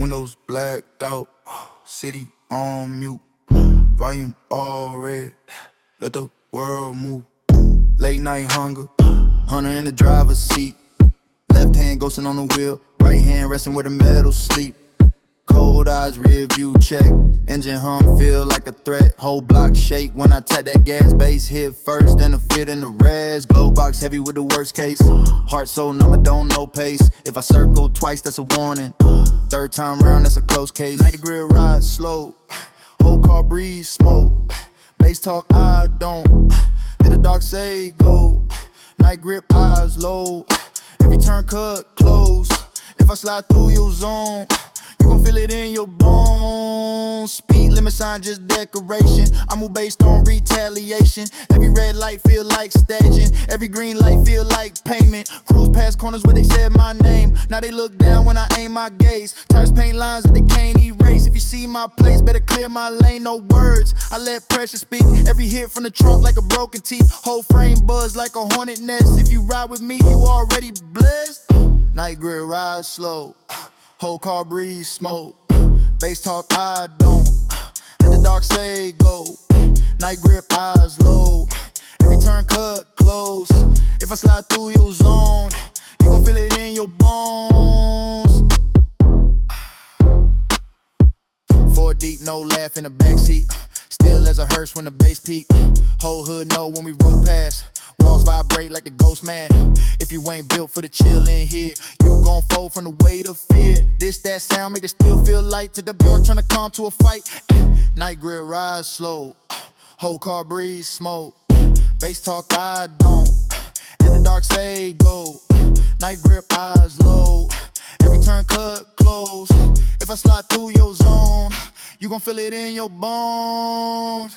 Windows blacked out, city on mute, volume all red. Let the world move. Late night hunger, hunter in the driver's seat. Left hand ghosting on the wheel, right hand resting where the metal sleep. Eyes, rear view check. Engine hum feel like a threat. Whole block shake when I tap that gas. Base hit first, then a fit in the res. Glow box heavy with the worst case. Heart so numb, I don't know pace. If I circle twice, that's a warning. Third time round, that's a close case. Night grill ride slow. Whole car breeze smoke. Bass talk, I don't. Hit the dark say go. Night grip eyes low. Every turn cut close. If I slide through your zone. Gon' feel it in your bones. Speed limit sign just decoration. I move based on retaliation. Every red light feel like staging. Every green light feel like payment. Cruise past corners where they said my name. Now they look down when I aim my gaze. Tires paint lines that they can't erase. If you see my place, better clear my lane. No words. I let pressure speak. Every hit from the trunk like a broken teeth. Whole frame buzz like a hornet nest. If you ride with me, you already blessed. Night grill ride slow. Whole car breeze smoke. Bass talk, I don't. Let the dark say go. Night grip, eyes low. Every turn cut close. If I slide through your zone, you gon' feel it in your bones. Four deep, no laugh in the backseat. Still as a hearse when the bass peak. Whole hood know when we roll past. Walls vibrate like the ghost man. If you ain't built for the chill in here, you gon' fold from the weight of fear. This, that sound make it still feel light to the board trying to come to a fight. Night grill rise slow. Whole car breeze smoke. Bass talk, I don't. In the dark say go. Night grip eyes low. Every turn cut close. If I slide through your zone, you gon' feel it in your bones.